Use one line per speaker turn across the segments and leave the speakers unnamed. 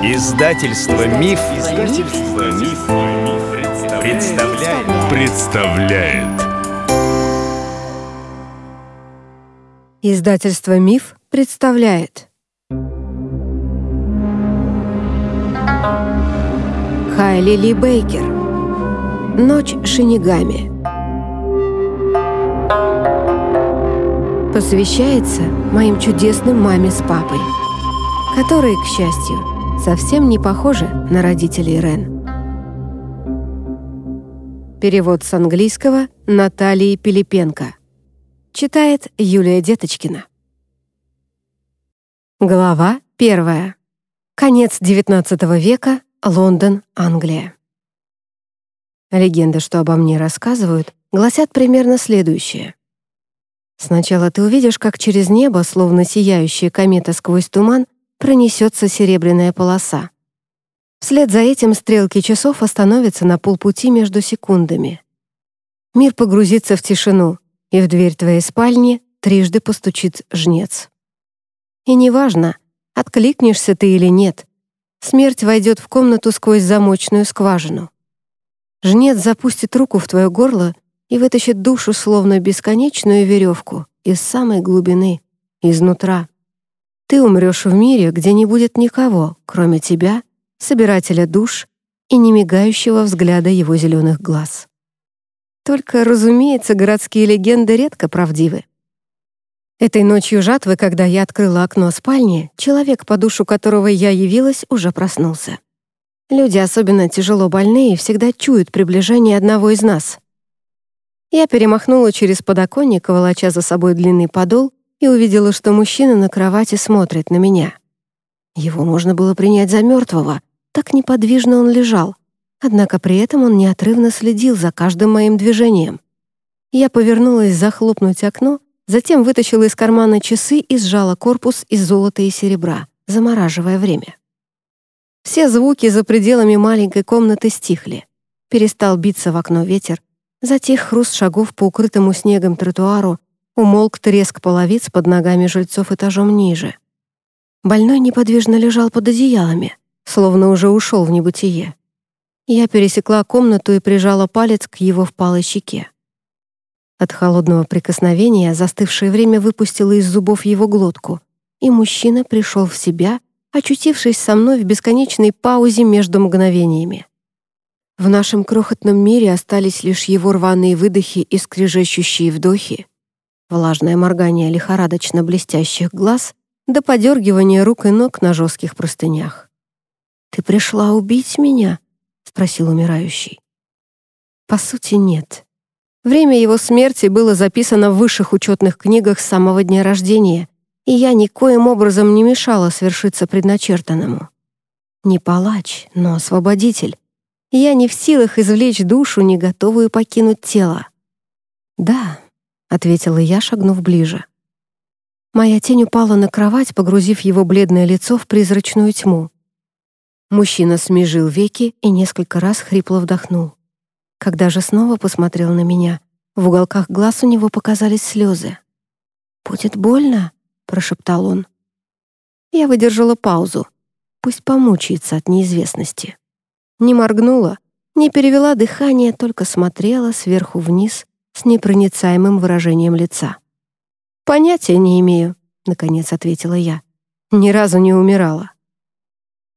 Издательство Миф, Издательство Миф, представляет. представляет.
Издательство Миф представляет. Хайли Ли Бейкер. Ночь Шинигами. Посвящается моим чудесным маме с папой, которые, к счастью, совсем не похожи на родителей Рен. Перевод с английского Натальи Пилипенко. Читает Юлия Деточкина. Глава первая. Конец XIX века. Лондон, Англия. Легенды, что обо мне рассказывают, гласят примерно следующее. Сначала ты увидишь, как через небо, словно сияющая комета сквозь туман, пронесется серебряная полоса. Вслед за этим стрелки часов остановятся на полпути между секундами. Мир погрузится в тишину, и в дверь твоей спальни трижды постучит жнец. И неважно, откликнешься ты или нет, смерть войдет в комнату сквозь замочную скважину. Жнец запустит руку в твое горло и вытащит душу словно бесконечную веревку из самой глубины, изнутра. Ты умрешь в мире, где не будет никого, кроме тебя, собирателя душ и немигающего взгляда его зеленых глаз. Только, разумеется, городские легенды редко правдивы. Этой ночью жатвы, когда я открыла окно спальни, человек, по душу которого я явилась, уже проснулся. Люди, особенно тяжело больные, всегда чуют приближение одного из нас. Я перемахнула через подоконник, волоча за собой длинный подол, и увидела, что мужчина на кровати смотрит на меня. Его можно было принять за мертвого, так неподвижно он лежал, однако при этом он неотрывно следил за каждым моим движением. Я повернулась захлопнуть окно, затем вытащила из кармана часы и сжала корпус из золота и серебра, замораживая время. Все звуки за пределами маленькой комнаты стихли. Перестал биться в окно ветер, затих хруст шагов по укрытому снегом тротуару, Умолк треск половиц под ногами жильцов этажом ниже. Больной неподвижно лежал под одеялами, словно уже ушел в небытие. Я пересекла комнату и прижала палец к его впалой щеке. От холодного прикосновения застывшее время выпустило из зубов его глотку, и мужчина пришел в себя, очутившись со мной в бесконечной паузе между мгновениями. В нашем крохотном мире остались лишь его рваные выдохи и скрежещущие вдохи, влажное моргание лихорадочно блестящих глаз до подергивания рук и ног на жестких простынях. «Ты пришла убить меня?» — спросил умирающий. По сути, нет. Время его смерти было записано в высших учетных книгах с самого дня рождения, и я никоим образом не мешала свершиться предначертанному. Не палач, но освободитель. Я не в силах извлечь душу, не готовую покинуть тело. Ответила я, шагнув ближе. Моя тень упала на кровать, погрузив его бледное лицо в призрачную тьму. Мужчина смежил веки и несколько раз хрипло вдохнул. Когда же снова посмотрел на меня, в уголках глаз у него показались слезы. «Будет больно?» — прошептал он. Я выдержала паузу. Пусть помучается от неизвестности. Не моргнула, не перевела дыхание, только смотрела сверху вниз с непроницаемым выражением лица. «Понятия не имею», — наконец ответила я. «Ни разу не умирала».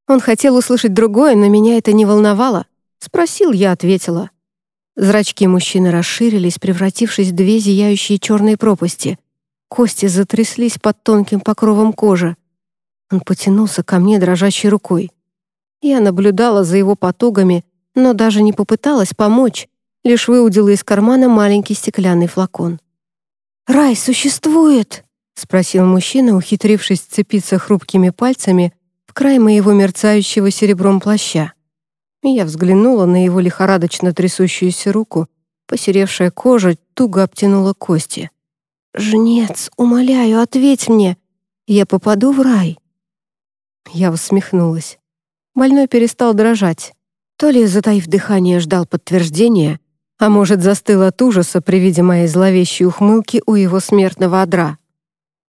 Он хотел услышать другое, но меня это не волновало. Спросил, я ответила. Зрачки мужчины расширились, превратившись в две зияющие черные пропасти. Кости затряслись под тонким покровом кожи. Он потянулся ко мне дрожащей рукой. Я наблюдала за его потугами, но даже не попыталась помочь, лишь выудила из кармана маленький стеклянный флакон. «Рай существует!» — спросил мужчина, ухитрившись сцепиться хрупкими пальцами в край моего мерцающего серебром плаща. Я взглянула на его лихорадочно трясущуюся руку, посеревшая кожа туго обтянула кости. «Жнец, умоляю, ответь мне! Я попаду в рай!» Я усмехнулась. Больной перестал дрожать. То ли, затаив дыхание, ждал подтверждения, а может, застыл от ужаса при виде моей зловещей ухмылки у его смертного одра.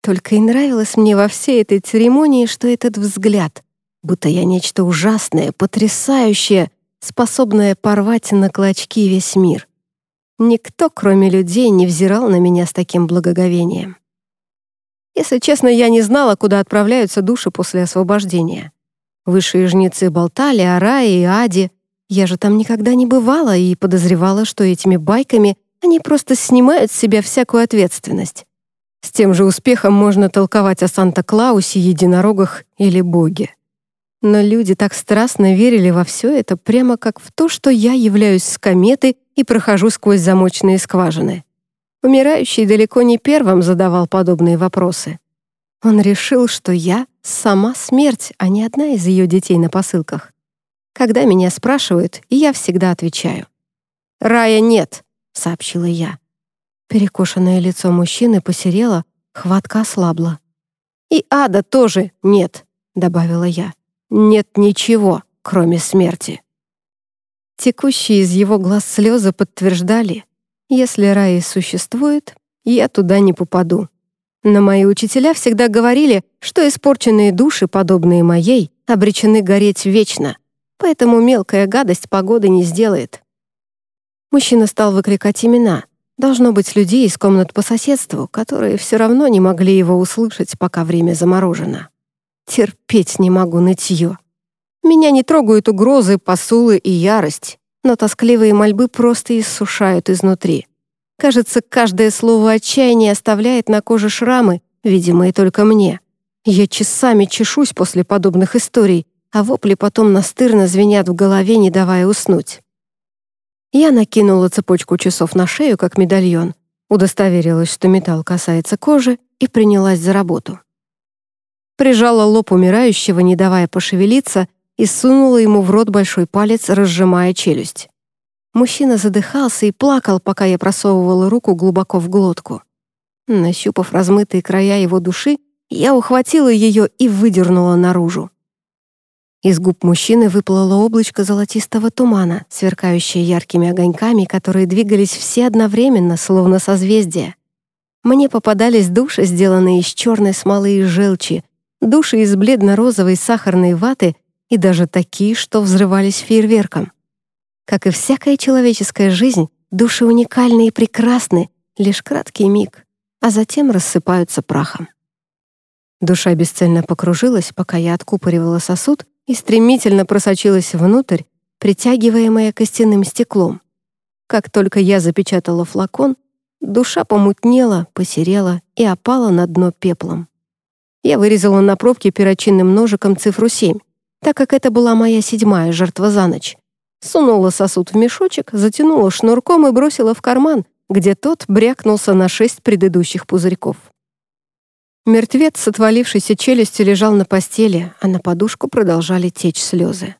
Только и нравилось мне во всей этой церемонии, что этот взгляд, будто я нечто ужасное, потрясающее, способное порвать на клочки весь мир. Никто, кроме людей, не взирал на меня с таким благоговением. Если честно, я не знала, куда отправляются души после освобождения. Высшие жнецы болтали о рае и аде. Я же там никогда не бывала и подозревала, что этими байками они просто снимают с себя всякую ответственность. С тем же успехом можно толковать о Санта-Клаусе, единорогах или Боге. Но люди так страстно верили во все это, прямо как в то, что я являюсь с кометы и прохожу сквозь замочные скважины. Умирающий далеко не первым задавал подобные вопросы. Он решил, что я — сама смерть, а не одна из ее детей на посылках. Когда меня спрашивают, я всегда отвечаю. «Рая нет», — сообщила я. Перекошенное лицо мужчины посерело, хватка ослабла. «И ада тоже нет», — добавила я. «Нет ничего, кроме смерти». Текущие из его глаз слезы подтверждали, если рай существует, я туда не попаду. Но мои учителя всегда говорили, что испорченные души, подобные моей, обречены гореть вечно, поэтому мелкая гадость погоды не сделает. Мужчина стал выкрикать имена. Должно быть людей из комнат по соседству, которые все равно не могли его услышать, пока время заморожено. Терпеть не могу нытье. Меня не трогают угрозы, посулы и ярость, но тоскливые мольбы просто иссушают изнутри. Кажется, каждое слово отчаяния оставляет на коже шрамы, видимые только мне. Я часами чешусь после подобных историй, а вопли потом настырно звенят в голове, не давая уснуть. Я накинула цепочку часов на шею, как медальон, удостоверилась, что металл касается кожи, и принялась за работу. Прижала лоб умирающего, не давая пошевелиться, и сунула ему в рот большой палец, разжимая челюсть. Мужчина задыхался и плакал, пока я просовывала руку глубоко в глотку. Нащупав размытые края его души, я ухватила ее и выдернула наружу. Из губ мужчины выплыло облачко золотистого тумана, сверкающее яркими огоньками, которые двигались все одновременно, словно созвездия. Мне попадались души, сделанные из черной смолы и желчи, души из бледно-розовой сахарной ваты и даже такие, что взрывались фейерверком. Как и всякая человеческая жизнь, души уникальны и прекрасны, лишь краткий миг, а затем рассыпаются прахом. Душа бесцельно покружилась, пока я откупоривала сосуд и стремительно просочилась внутрь, притягиваемая костяным стеклом. Как только я запечатала флакон, душа помутнела, посерела и опала на дно пеплом. Я вырезала на пробке перочинным ножиком цифру 7, так как это была моя седьмая жертва за ночь. Сунула сосуд в мешочек, затянула шнурком и бросила в карман, где тот брякнулся на шесть предыдущих пузырьков. Мертвец с отвалившейся челюстью лежал на постели, а на подушку продолжали течь слезы.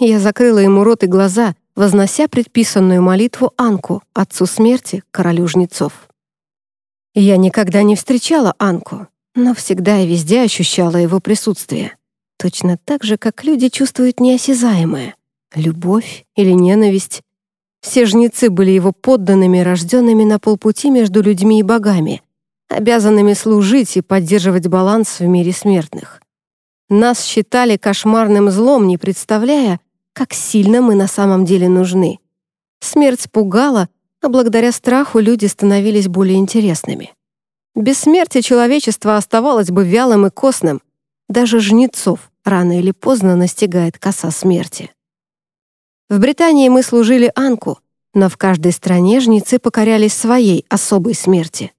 Я закрыла ему рот и глаза, вознося предписанную молитву Анку, отцу смерти, королю жнецов. Я никогда не встречала Анку, но всегда и везде ощущала его присутствие. Точно так же, как люди чувствуют неосязаемое — любовь или ненависть. Все жнецы были его подданными, рожденными на полпути между людьми и богами, обязанными служить и поддерживать баланс в мире смертных. Нас считали кошмарным злом, не представляя, как сильно мы на самом деле нужны. Смерть пугала, а благодаря страху люди становились более интересными. Без смерти человечество оставалось бы вялым и костным. Даже жнецов рано или поздно настигает коса смерти. В Британии мы служили Анку, но в каждой стране жнецы покорялись своей особой смерти.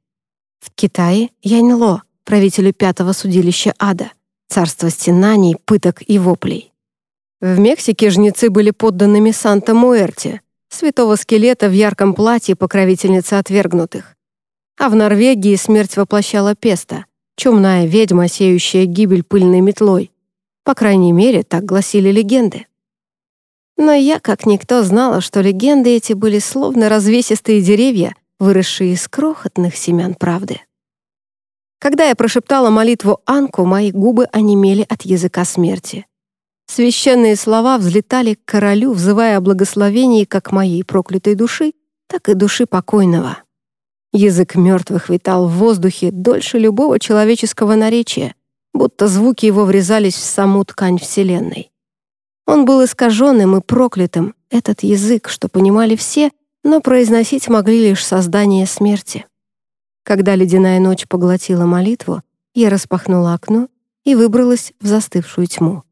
В Китае — Яньло, правителю пятого судилища ада, царство стенаний, пыток и воплей. В Мексике жнецы были подданными Санта-Муэрте, святого скелета в ярком платье покровительницы отвергнутых. А в Норвегии смерть воплощала Песта, чумная ведьма, сеющая гибель пыльной метлой. По крайней мере, так гласили легенды. Но я, как никто, знала, что легенды эти были словно развесистые деревья, выросшие из крохотных семян правды. Когда я прошептала молитву Анку, мои губы онемели от языка смерти. Священные слова взлетали к королю, взывая о благословении как моей проклятой души, так и души покойного. Язык мертвых витал в воздухе дольше любого человеческого наречия, будто звуки его врезались в саму ткань Вселенной. Он был искаженным и проклятым, этот язык, что понимали все, но произносить могли лишь создание смерти. Когда ледяная ночь поглотила молитву, я распахнула окно и выбралась в застывшую тьму.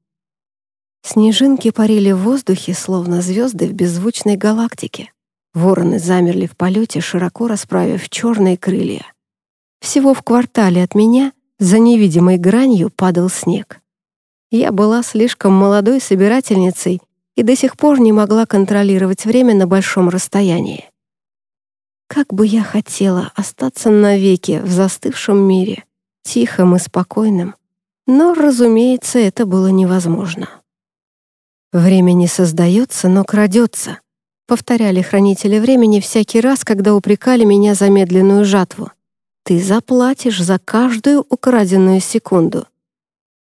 Снежинки парили в воздухе, словно звезды в беззвучной галактике. Вороны замерли в полете, широко расправив черные крылья. Всего в квартале от меня за невидимой гранью падал снег. Я была слишком молодой собирательницей и до сих пор не могла контролировать время на большом расстоянии. Как бы я хотела остаться навеки в застывшем мире, тихом и спокойным, но, разумеется, это было невозможно. «Время не создается, но крадется», — повторяли хранители времени всякий раз, когда упрекали меня за медленную жатву. «Ты заплатишь за каждую украденную секунду».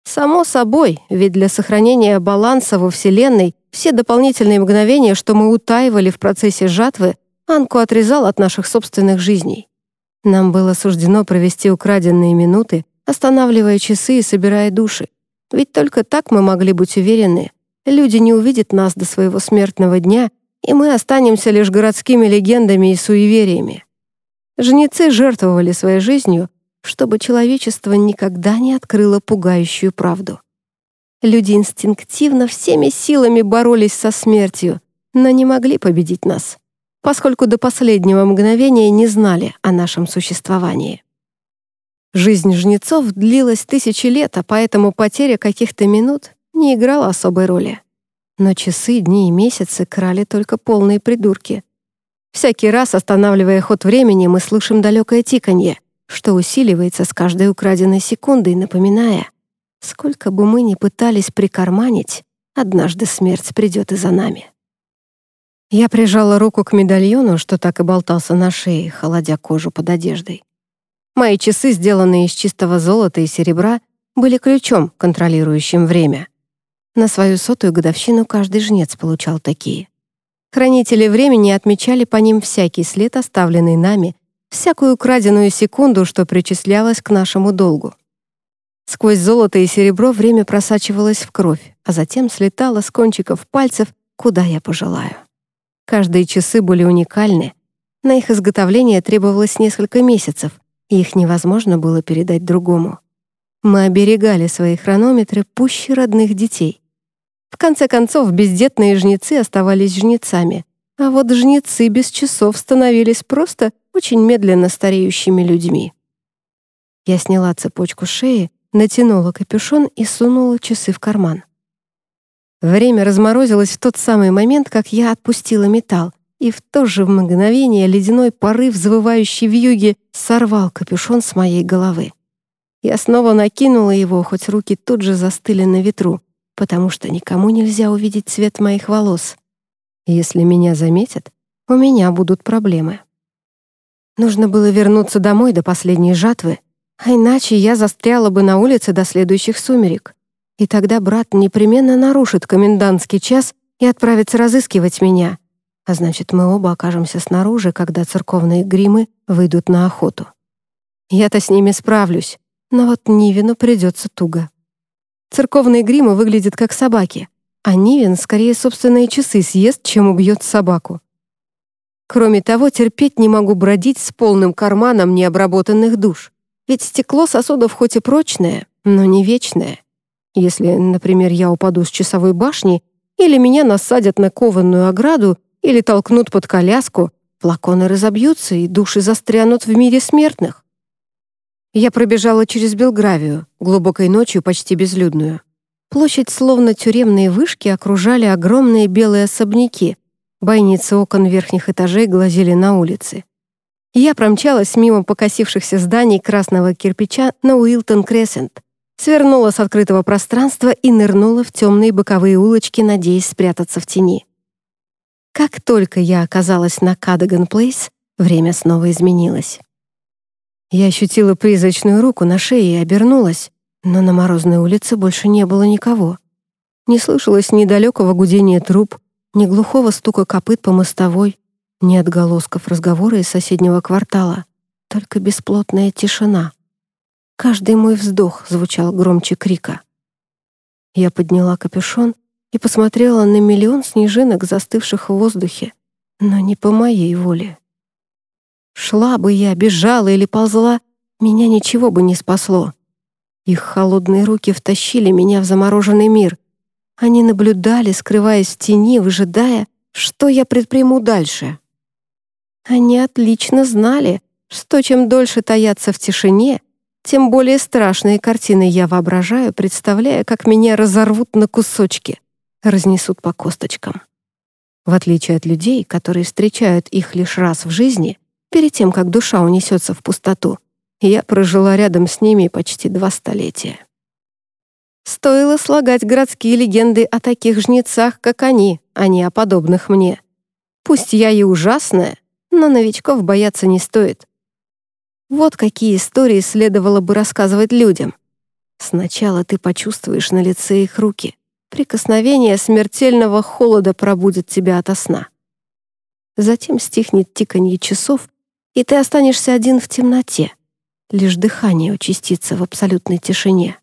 Само собой, ведь для сохранения баланса во Вселенной все дополнительные мгновения, что мы утаивали в процессе жатвы, Анку отрезал от наших собственных жизней. Нам было суждено провести украденные минуты, останавливая часы и собирая души. Ведь только так мы могли быть уверены, люди не увидят нас до своего смертного дня, и мы останемся лишь городскими легендами и суевериями. Жнецы жертвовали своей жизнью, чтобы человечество никогда не открыло пугающую правду. Люди инстинктивно всеми силами боролись со смертью, но не могли победить нас, поскольку до последнего мгновения не знали о нашем существовании. Жизнь жнецов длилась тысячи лет, а поэтому потеря каких-то минут не играла особой роли. Но часы, дни и месяцы крали только полные придурки. Всякий раз, останавливая ход времени, мы слышим далекое тиканье, что усиливается с каждой украденной секундой, напоминая, сколько бы мы ни пытались прикарманить, однажды смерть придет и за нами. Я прижала руку к медальону, что так и болтался на шее, холодя кожу под одеждой. Мои часы, сделанные из чистого золота и серебра, были ключом, контролирующим время. На свою сотую годовщину каждый жнец получал такие. Хранители времени отмечали по ним всякий след, оставленный нами всякую украденную секунду, что причислялось к нашему долгу. Сквозь золото и серебро время просачивалось в кровь, а затем слетало с кончиков пальцев, куда я пожелаю. Каждые часы были уникальны. На их изготовление требовалось несколько месяцев, и их невозможно было передать другому. Мы оберегали свои хронометры пуще родных детей. В конце концов, бездетные жнецы оставались жнецами, а вот жнецы без часов становились просто очень медленно стареющими людьми. Я сняла цепочку шеи, натянула капюшон и сунула часы в карман. Время разморозилось в тот самый момент, как я отпустила металл, и в то же мгновение ледяной порыв, завывающий в юге, сорвал капюшон с моей головы. Я снова накинула его, хоть руки тут же застыли на ветру, потому что никому нельзя увидеть цвет моих волос. Если меня заметят, у меня будут проблемы. Нужно было вернуться домой до последней жатвы, а иначе я застряла бы на улице до следующих сумерек. И тогда брат непременно нарушит комендантский час и отправится разыскивать меня. А значит, мы оба окажемся снаружи, когда церковные гримы выйдут на охоту. Я-то с ними справлюсь, но вот Нивину придется туго. Церковные гримы выглядят как собаки, а Нивен скорее собственные часы съест, чем убьет собаку. Кроме того, терпеть не могу бродить с полным карманом необработанных душ. Ведь стекло сосудов хоть и прочное, но не вечное. Если, например, я упаду с часовой башни, или меня насадят на кованую ограду, или толкнут под коляску, флаконы разобьются, и души застрянут в мире смертных. Я пробежала через Белгравию, глубокой ночью почти безлюдную. Площадь, словно тюремные вышки, окружали огромные белые особняки. Бойницы окон верхних этажей глазели на улицы. Я промчалась мимо покосившихся зданий красного кирпича на Уилтон-Крессент, свернула с открытого пространства и нырнула в темные боковые улочки, надеясь спрятаться в тени. Как только я оказалась на Кадаган-Плейс, время снова изменилось. Я ощутила призрачную руку на шее и обернулась но на морозной улице больше не было никого. Не слышалось ни далекого гудения труб, ни глухого стука копыт по мостовой, ни отголосков разговора из соседнего квартала, только бесплотная тишина. Каждый мой вздох звучал громче крика. Я подняла капюшон и посмотрела на миллион снежинок, застывших в воздухе, но не по моей воле. Шла бы я, бежала или ползла, меня ничего бы не спасло. Их холодные руки втащили меня в замороженный мир. Они наблюдали, скрываясь в тени, выжидая, что я предприму дальше. Они отлично знали, что чем дольше таятся в тишине, тем более страшные картины я воображаю, представляя, как меня разорвут на кусочки, разнесут по косточкам. В отличие от людей, которые встречают их лишь раз в жизни, перед тем, как душа унесется в пустоту, я прожила рядом с ними почти два столетия. Стоило слагать городские легенды о таких жнецах, как они, а не о подобных мне. Пусть я и ужасная, но новичков бояться не стоит. Вот какие истории следовало бы рассказывать людям. Сначала ты почувствуешь на лице их руки. Прикосновение смертельного холода пробудет тебя ото сна. Затем стихнет тиканье часов, и ты останешься один в темноте. Лишь дыхание участится в абсолютной тишине.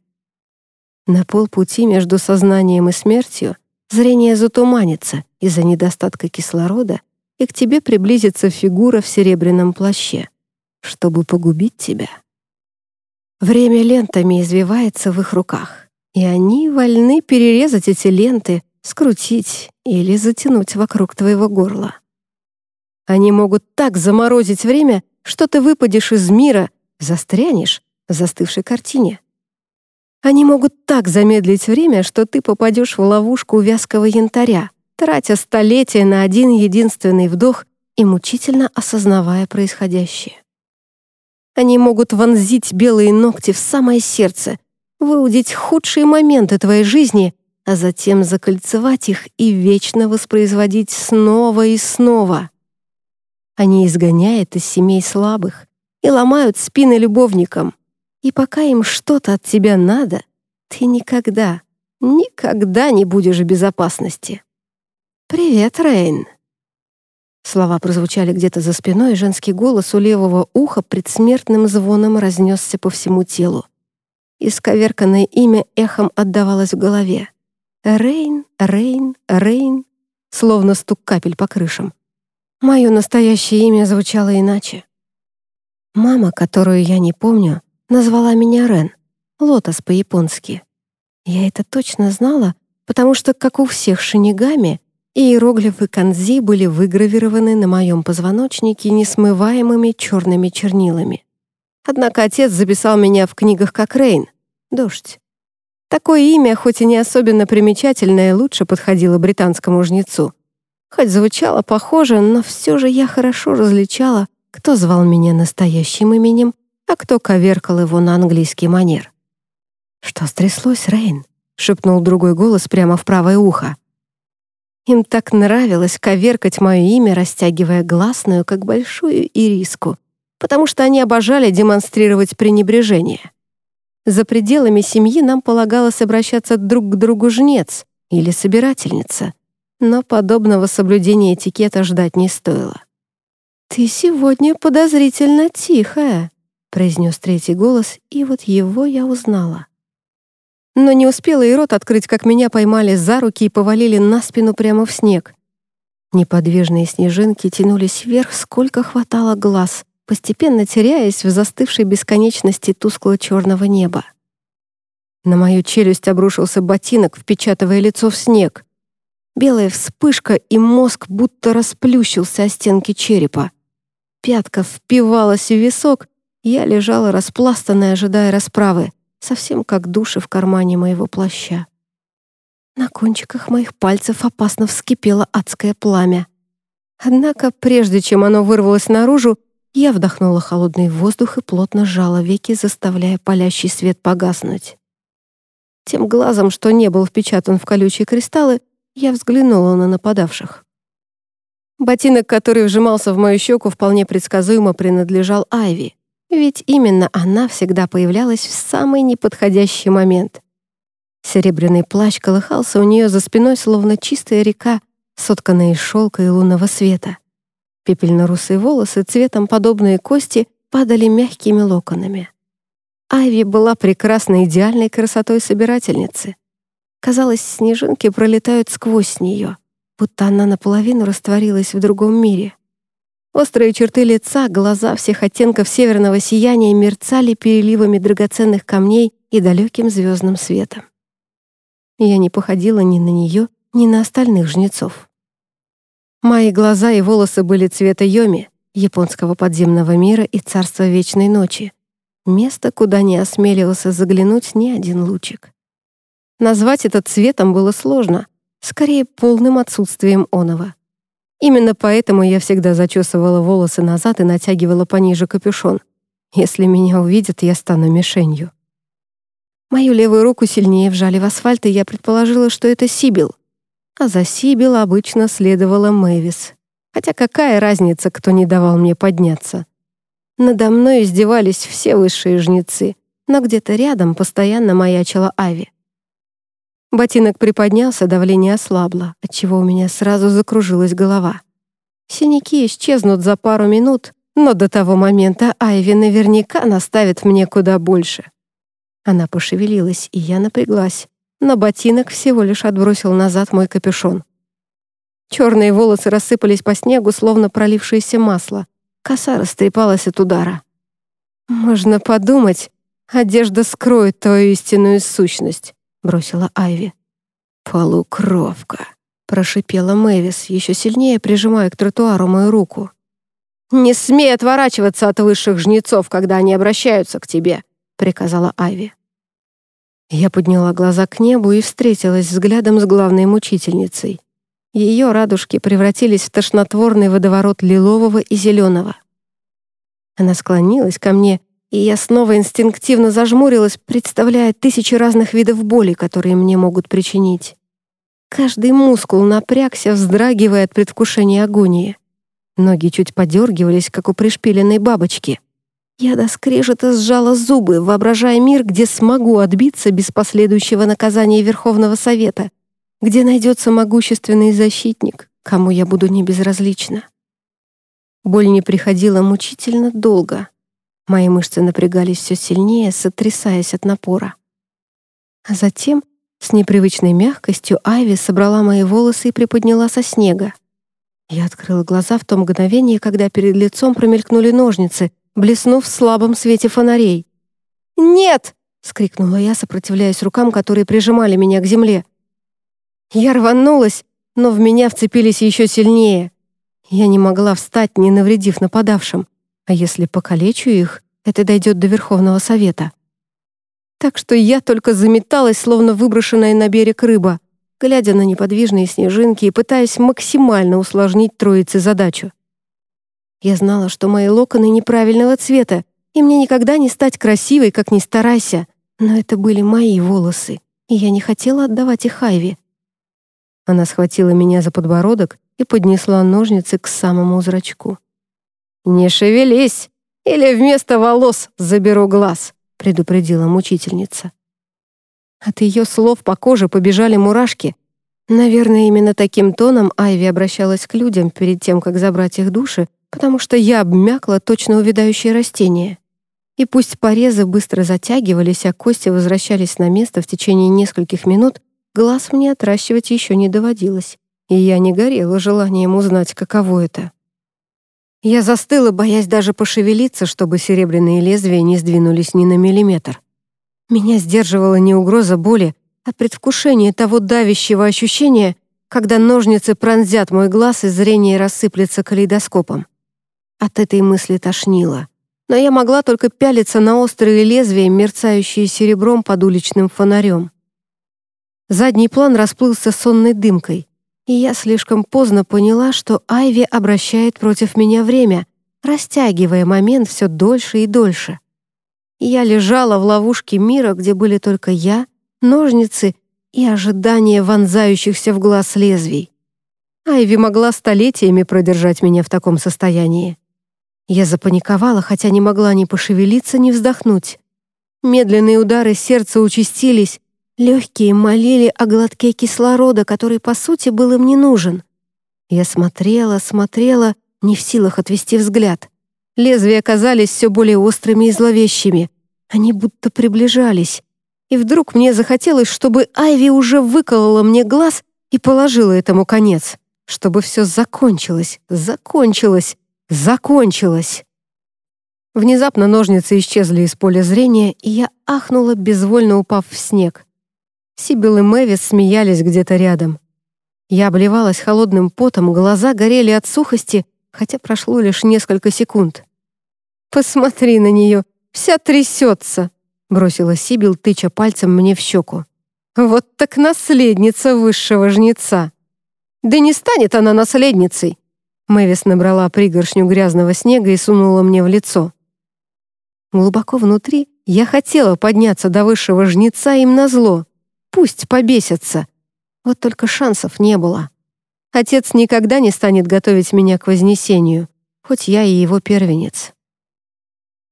На полпути между сознанием и смертью зрение затуманится из-за недостатка кислорода, и к тебе приблизится фигура в серебряном плаще чтобы погубить тебя. Время лентами извивается в их руках, и они вольны перерезать эти ленты, скрутить или затянуть вокруг твоего горла. Они могут так заморозить время, что ты выпадешь из мира, застрянешь в застывшей картине. Они могут так замедлить время, что ты попадешь в ловушку вязкого янтаря, тратя столетия на один единственный вдох и мучительно осознавая происходящее. Они могут вонзить белые ногти в самое сердце, выудить худшие моменты твоей жизни, а затем закольцевать их и вечно воспроизводить снова и снова. Они изгоняют из семей слабых и ломают спины любовникам. И пока им что-то от тебя надо, ты никогда, никогда не будешь в безопасности. «Привет, Рейн!» Слова прозвучали где-то за спиной, и женский голос у левого уха предсмертным звоном разнесся по всему телу. Исковерканное имя эхом отдавалось в голове. «Рейн, Рейн, Рейн», словно стук капель по крышам. Мое настоящее имя звучало иначе. Мама, которую я не помню, назвала меня Рен, лотос по-японски. Я это точно знала, потому что, как у всех шинигами, Иероглифы канзи были выгравированы на моем позвоночнике несмываемыми черными чернилами. Однако отец записал меня в книгах как Рейн — «Дождь». Такое имя, хоть и не особенно примечательное, лучше подходило британскому жнецу. Хоть звучало похоже, но все же я хорошо различала, кто звал меня настоящим именем, а кто коверкал его на английский манер. «Что стряслось, Рейн?» — шепнул другой голос прямо в правое ухо. Им так нравилось коверкать мое имя, растягивая гласную, как большую ириску, потому что они обожали демонстрировать пренебрежение. За пределами семьи нам полагалось обращаться друг к другу жнец или собирательница, но подобного соблюдения этикета ждать не стоило. «Ты сегодня подозрительно тихая», — произнес третий голос, и вот его я узнала. Но не успела и рот открыть, как меня поймали за руки и повалили на спину прямо в снег. Неподвижные снежинки тянулись вверх, сколько хватало глаз, постепенно теряясь в застывшей бесконечности тускло-черного неба. На мою челюсть обрушился ботинок, впечатывая лицо в снег. Белая вспышка, и мозг будто расплющился о стенки черепа. Пятка впивалась в висок, я лежала распластанная, ожидая расправы совсем как души в кармане моего плаща. На кончиках моих пальцев опасно вскипело адское пламя. Однако, прежде чем оно вырвалось наружу, я вдохнула холодный воздух и плотно сжала веки, заставляя палящий свет погаснуть. Тем глазом, что не был впечатан в колючие кристаллы, я взглянула на нападавших. Ботинок, который вжимался в мою щеку, вполне предсказуемо принадлежал Айви. Ведь именно она всегда появлялась в самый неподходящий момент. Серебряный плащ колыхался у нее за спиной, словно чистая река, сотканная из шелка и лунного света. Пепельно-русые волосы, цветом подобные кости, падали мягкими локонами. Айви была прекрасной идеальной красотой собирательницы. Казалось, снежинки пролетают сквозь нее, будто она наполовину растворилась в другом мире. Острые черты лица, глаза всех оттенков северного сияния мерцали переливами драгоценных камней и далеким звездным светом. Я не походила ни на нее, ни на остальных жнецов. Мои глаза и волосы были цвета йоми, японского подземного мира и царства вечной ночи. Место, куда не осмеливался заглянуть ни один лучик. Назвать это цветом было сложно, скорее полным отсутствием оного. Именно поэтому я всегда зачесывала волосы назад и натягивала пониже капюшон. Если меня увидят, я стану мишенью. Мою левую руку сильнее вжали в асфальт, и я предположила, что это Сибил. А за Сибил обычно следовала Мэвис. Хотя какая разница, кто не давал мне подняться? Надо мной издевались все высшие жнецы, но где-то рядом постоянно маячила Ави. Ботинок приподнялся, давление ослабло, отчего у меня сразу закружилась голова. Синяки исчезнут за пару минут, но до того момента Айви наверняка наставит мне куда больше. Она пошевелилась, и я напряглась, но ботинок всего лишь отбросил назад мой капюшон. Черные волосы рассыпались по снегу, словно пролившееся масло. Коса растрепалась от удара. «Можно подумать, одежда скроет твою истинную сущность», — бросила Айви. «Полукровка», — прошипела Мэвис, еще сильнее прижимая к тротуару мою руку. «Не смей отворачиваться от высших жнецов, когда они обращаются к тебе», — приказала Айви. Я подняла глаза к небу и встретилась взглядом с главной мучительницей. Ее радужки превратились в тошнотворный водоворот лилового и зеленого. Она склонилась ко мне и я снова инстинктивно зажмурилась, представляя тысячи разных видов боли, которые мне могут причинить. Каждый мускул напрягся, вздрагивая от предвкушения агонии. Ноги чуть подергивались, как у пришпиленной бабочки. Я до скрежета сжала зубы, воображая мир, где смогу отбиться без последующего наказания Верховного Совета, где найдется могущественный защитник, кому я буду не безразлична. Боль не приходила мучительно долго, Мои мышцы напрягались все сильнее, сотрясаясь от напора. А затем, с непривычной мягкостью, Айви собрала мои волосы и приподняла со снега. Я открыла глаза в то мгновение, когда перед лицом промелькнули ножницы, блеснув в слабом свете фонарей. «Нет!» — скрикнула я, сопротивляясь рукам, которые прижимали меня к земле. Я рванулась, но в меня вцепились еще сильнее. Я не могла встать, не навредив нападавшим. А если покалечу их, это дойдет до Верховного Совета. Так что я только заметалась, словно выброшенная на берег рыба, глядя на неподвижные снежинки и пытаясь максимально усложнить троице задачу. Я знала, что мои локоны неправильного цвета, и мне никогда не стать красивой, как ни старайся, но это были мои волосы, и я не хотела отдавать их Айве. Она схватила меня за подбородок и поднесла ножницы к самому зрачку. «Не шевелись, или вместо волос заберу глаз», — предупредила мучительница. От ее слов по коже побежали мурашки. Наверное, именно таким тоном Айви обращалась к людям перед тем, как забрать их души, потому что я обмякла точно увядающее растение. И пусть порезы быстро затягивались, а кости возвращались на место в течение нескольких минут, глаз мне отращивать еще не доводилось, и я не горела желанием узнать, каково это. Я застыла, боясь даже пошевелиться, чтобы серебряные лезвия не сдвинулись ни на миллиметр. Меня сдерживала не угроза боли, а предвкушение того давящего ощущения, когда ножницы пронзят мой глаз и зрение рассыплется калейдоскопом. От этой мысли тошнило. Но я могла только пялиться на острые лезвия, мерцающие серебром под уличным фонарем. Задний план расплылся сонной дымкой и я слишком поздно поняла, что Айви обращает против меня время, растягивая момент все дольше и дольше. Я лежала в ловушке мира, где были только я, ножницы и ожидание вонзающихся в глаз лезвий. Айви могла столетиями продержать меня в таком состоянии. Я запаниковала, хотя не могла ни пошевелиться, ни вздохнуть. Медленные удары сердца участились, Легкие молили о глотке кислорода, который, по сути, был им не нужен. Я смотрела, смотрела, не в силах отвести взгляд. Лезвия оказались все более острыми и зловещими. Они будто приближались. И вдруг мне захотелось, чтобы Айви уже выколола мне глаз и положила этому конец, чтобы все закончилось, закончилось, закончилось. Внезапно ножницы исчезли из поля зрения, и я ахнула, безвольно упав в снег. Сибил и Мэвис смеялись где-то рядом. Я обливалась холодным потом, глаза горели от сухости, хотя прошло лишь несколько секунд. «Посмотри на нее, вся трясется!» — бросила Сибил, тыча пальцем мне в щеку. «Вот так наследница высшего жнеца!» «Да не станет она наследницей!» Мэвис набрала пригоршню грязного снега и сунула мне в лицо. Глубоко внутри я хотела подняться до высшего жнеца им назло. Пусть побесятся. Вот только шансов не было. Отец никогда не станет готовить меня к вознесению, хоть я и его первенец.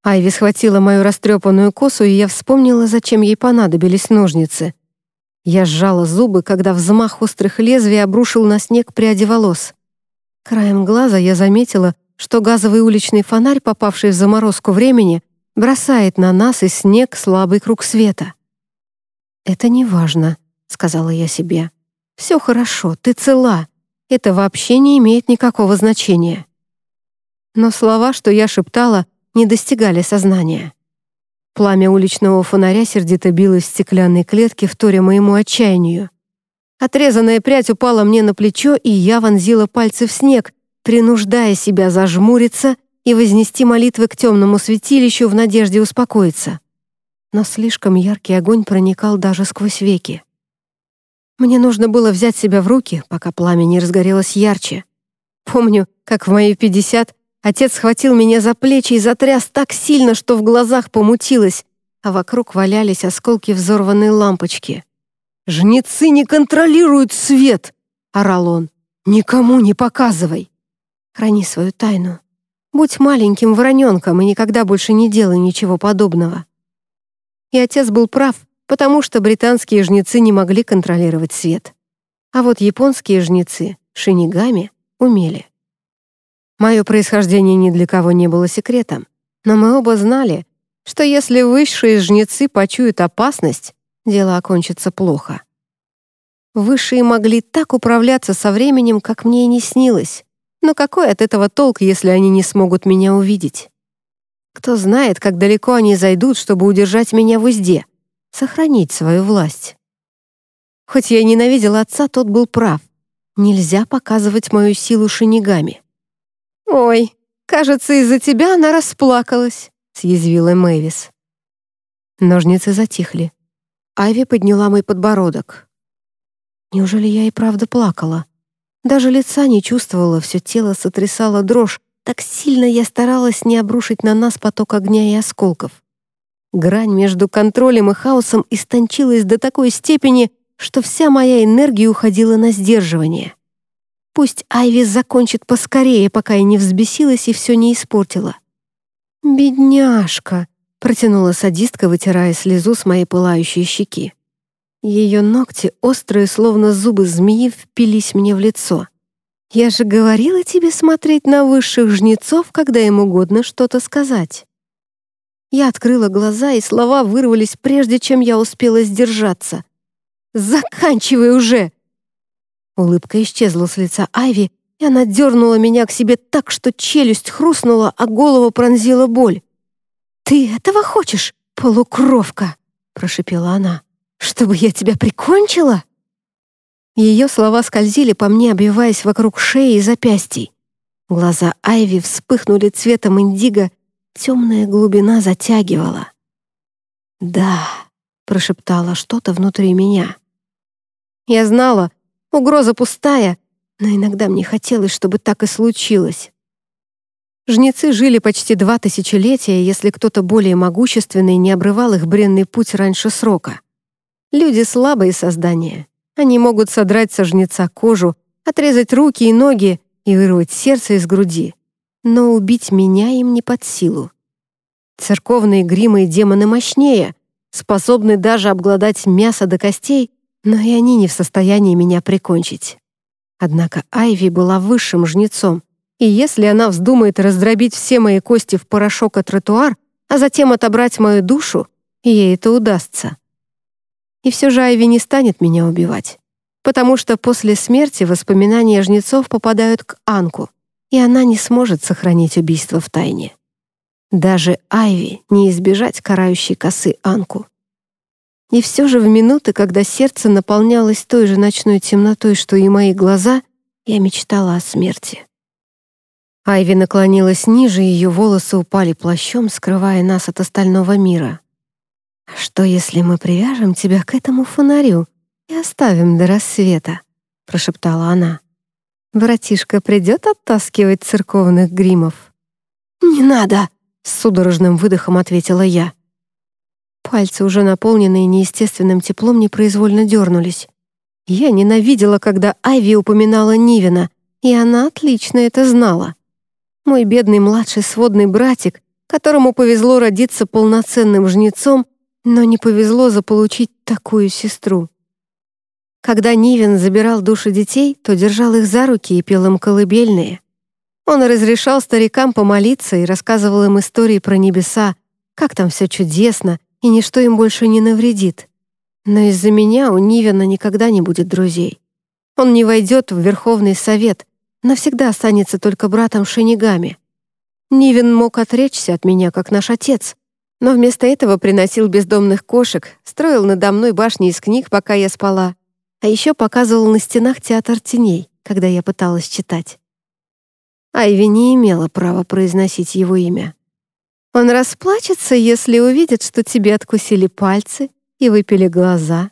Айви схватила мою растрепанную косу, и я вспомнила, зачем ей понадобились ножницы. Я сжала зубы, когда взмах острых лезвий обрушил на снег пряди волос. Краем глаза я заметила, что газовый уличный фонарь, попавший в заморозку времени, бросает на нас и снег слабый круг света. «Это не важно», — сказала я себе. «Все хорошо, ты цела. Это вообще не имеет никакого значения». Но слова, что я шептала, не достигали сознания. Пламя уличного фонаря сердито билось в стеклянной клетке, вторя моему отчаянию. Отрезанная прядь упала мне на плечо, и я вонзила пальцы в снег, принуждая себя зажмуриться и вознести молитвы к темному святилищу в надежде успокоиться. Но слишком яркий огонь проникал даже сквозь веки. Мне нужно было взять себя в руки, пока пламя не разгорелось ярче. Помню, как в мои пятьдесят отец схватил меня за плечи и затряс так сильно, что в глазах помутилось, а вокруг валялись осколки взорванной лампочки. «Жнецы не контролируют свет!» — орал он. «Никому не показывай! Храни свою тайну. Будь маленьким вороненком и никогда больше не делай ничего подобного». И отец был прав потому что британские жнецы не могли контролировать свет. А вот японские жнецы, шинигами, умели. Мое происхождение ни для кого не было секретом, но мы оба знали, что если высшие жнецы почуют опасность, дело окончится плохо. Высшие могли так управляться со временем, как мне и не снилось. Но какой от этого толк, если они не смогут меня увидеть? Кто знает, как далеко они зайдут, чтобы удержать меня в узде сохранить свою власть. Хоть я и ненавидела отца, тот был прав. Нельзя показывать мою силу шинигами. «Ой, кажется, из-за тебя она расплакалась», — съязвила Мэвис. Ножницы затихли. Айви подняла мой подбородок. Неужели я и правда плакала? Даже лица не чувствовала, все тело сотрясало дрожь, так сильно я старалась не обрушить на нас поток огня и осколков. Грань между контролем и хаосом истончилась до такой степени, что вся моя энергия уходила на сдерживание. Пусть Айви закончит поскорее, пока я не взбесилась и все не испортила. «Бедняжка!» — протянула садистка, вытирая слезу с моей пылающей щеки. Ее ногти, острые, словно зубы змеи, впились мне в лицо. «Я же говорила тебе смотреть на высших жнецов, когда им угодно что-то сказать». Я открыла глаза, и слова вырвались, прежде чем я успела сдержаться. «Заканчивай уже!» Улыбка исчезла с лица Айви, и она дернула меня к себе так, что челюсть хрустнула, а голову пронзила боль. «Ты этого хочешь, полукровка?» — прошипела она. «Чтобы я тебя прикончила?» Ее слова скользили по мне, обвиваясь вокруг шеи и запястий. Глаза Айви вспыхнули цветом индиго, Темная глубина затягивала. «Да», — прошептала что-то внутри меня. Я знала, угроза пустая, но иногда мне хотелось, чтобы так и случилось. Жнецы жили почти два тысячелетия, если кто-то более могущественный не обрывал их бренный путь раньше срока. Люди — слабые создания. Они могут содрать со жнеца кожу, отрезать руки и ноги и вырвать сердце из груди но убить меня им не под силу. Церковные гримы и демоны мощнее, способны даже обглодать мясо до костей, но и они не в состоянии меня прикончить. Однако Айви была высшим жнецом, и если она вздумает раздробить все мои кости в порошок и тротуар, а затем отобрать мою душу, ей это удастся. И все же Айви не станет меня убивать, потому что после смерти воспоминания жнецов попадают к Анку, и она не сможет сохранить убийство в тайне. Даже Айви не избежать карающей косы Анку. И все же в минуты, когда сердце наполнялось той же ночной темнотой, что и мои глаза, я мечтала о смерти. Айви наклонилась ниже, ее волосы упали плащом, скрывая нас от остального мира. «А «Что, если мы привяжем тебя к этому фонарю и оставим до рассвета?» — прошептала она. «Братишка придет оттаскивать церковных гримов?» «Не надо!» — с судорожным выдохом ответила я. Пальцы, уже наполненные неестественным теплом, непроизвольно дернулись. Я ненавидела, когда Айви упоминала Нивина, и она отлично это знала. Мой бедный младший сводный братик, которому повезло родиться полноценным жнецом, но не повезло заполучить такую сестру. Когда Нивин забирал души детей, то держал их за руки и пел им колыбельные. Он разрешал старикам помолиться и рассказывал им истории про небеса, как там все чудесно, и ничто им больше не навредит. Но из-за меня у Нивина никогда не будет друзей. Он не войдет в Верховный Совет, навсегда останется только братом Шинигами. Нивин мог отречься от меня, как наш отец, но вместо этого приносил бездомных кошек, строил надо мной башни из книг, пока я спала, а еще показывал на стенах театр теней, когда я пыталась читать. Айви не имела права произносить его имя. Он расплачется, если увидит, что тебе откусили пальцы и выпили глаза.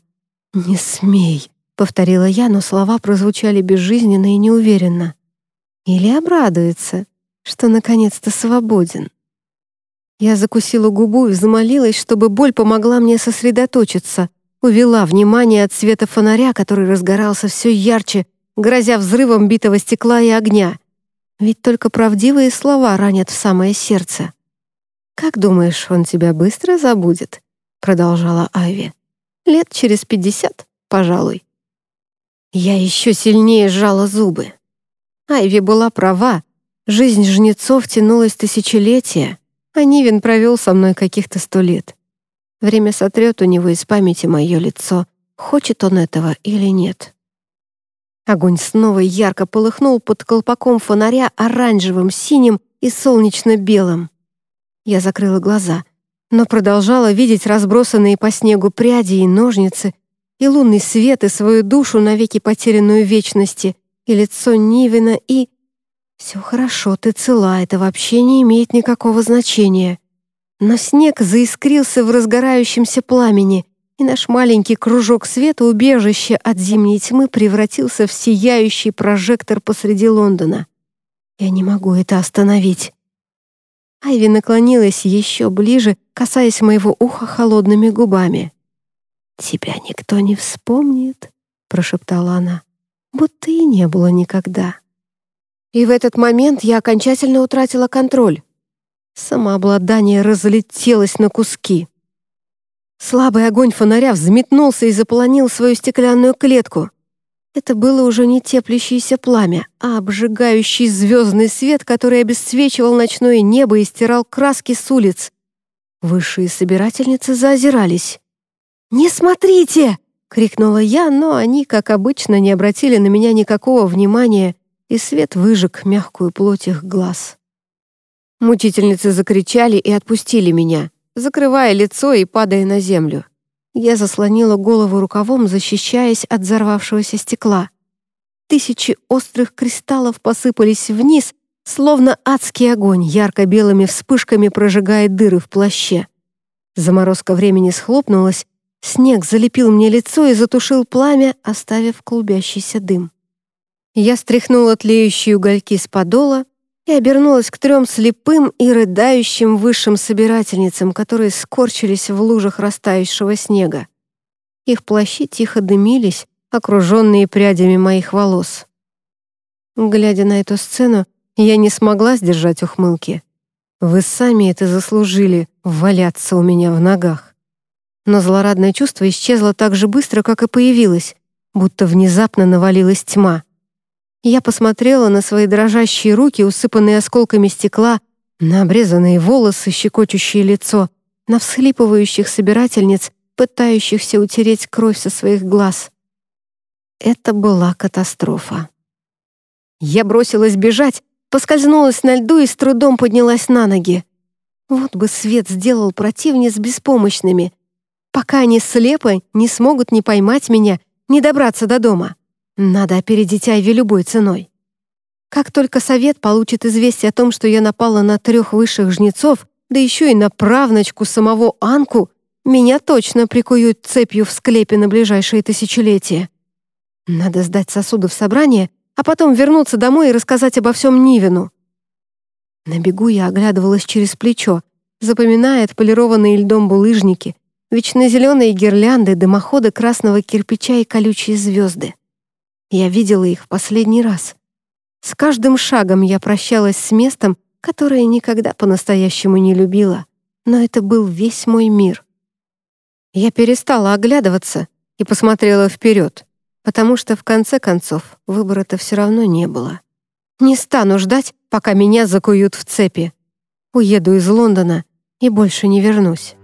«Не смей», — повторила я, но слова прозвучали безжизненно и неуверенно. Или обрадуется, что наконец-то свободен. Я закусила губу и замолилась, чтобы боль помогла мне сосредоточиться, увела внимание от света фонаря, который разгорался все ярче, грозя взрывом битого стекла и огня. Ведь только правдивые слова ранят в самое сердце. «Как думаешь, он тебя быстро забудет?» — продолжала Айви. «Лет через пятьдесят, пожалуй». Я еще сильнее сжала зубы. Айви была права. Жизнь жнецов тянулась тысячелетия, а Нивин провел со мной каких-то сто лет. Время сотрет у него из памяти мое лицо, хочет он этого или нет. Огонь снова ярко полыхнул под колпаком фонаря оранжевым, синим и солнечно-белым. Я закрыла глаза, но продолжала видеть разбросанные по снегу пряди и ножницы, и лунный свет, и свою душу, навеки потерянную вечности, и лицо Нивина, и... «Все хорошо, ты цела, это вообще не имеет никакого значения». Но снег заискрился в разгорающемся пламени, и наш маленький кружок света, убежище от зимней тьмы, превратился в сияющий прожектор посреди Лондона. Я не могу это остановить. Айви наклонилась еще ближе, касаясь моего уха холодными губами. «Тебя никто не вспомнит», — прошептала она, «будто и не было никогда». И в этот момент я окончательно утратила контроль. Самообладание разлетелось на куски. Слабый огонь фонаря взметнулся и заполонил свою стеклянную клетку. Это было уже не теплящееся пламя, а обжигающий звездный свет, который обесцвечивал ночное небо и стирал краски с улиц. Высшие собирательницы заозирались. «Не смотрите!» — крикнула я, но они, как обычно, не обратили на меня никакого внимания, и свет выжег мягкую плоть их глаз. Мучительницы закричали и отпустили меня, закрывая лицо и падая на землю. Я заслонила голову рукавом, защищаясь от взорвавшегося стекла. Тысячи острых кристаллов посыпались вниз, словно адский огонь, ярко-белыми вспышками прожигая дыры в плаще. Заморозка времени схлопнулась, снег залепил мне лицо и затушил пламя, оставив клубящийся дым. Я стряхнула тлеющие угольки с подола и обернулась к трем слепым и рыдающим высшим собирательницам, которые скорчились в лужах растающего снега. Их плащи тихо дымились, окруженные прядями моих волос. Глядя на эту сцену, я не смогла сдержать ухмылки. Вы сами это заслужили, валяться у меня в ногах. Но злорадное чувство исчезло так же быстро, как и появилось, будто внезапно навалилась тьма. Я посмотрела на свои дрожащие руки, усыпанные осколками стекла, на обрезанные волосы, щекочущее лицо, на всхлипывающих собирательниц, пытающихся утереть кровь со своих глаз. Это была катастрофа. Я бросилась бежать, поскользнулась на льду и с трудом поднялась на ноги. Вот бы свет сделал противниц беспомощными, пока они слепы, не смогут ни поймать меня, ни добраться до дома. Надо опередить Айви любой ценой. Как только совет получит известие о том, что я напала на трех высших жнецов, да еще и на правночку самого Анку, меня точно прикуют цепью в склепе на ближайшие тысячелетия. Надо сдать сосуды в собрание, а потом вернуться домой и рассказать обо всем Нивину. На бегу я оглядывалась через плечо, запоминая отполированные льдом булыжники, вечно зеленые гирлянды, дымоходы красного кирпича и колючие звезды. Я видела их в последний раз. С каждым шагом я прощалась с местом, которое никогда по-настоящему не любила, но это был весь мой мир. Я перестала оглядываться и посмотрела вперед, потому что в конце концов выбора-то все равно не было. Не стану ждать, пока меня закуют в цепи. Уеду из Лондона и больше не вернусь.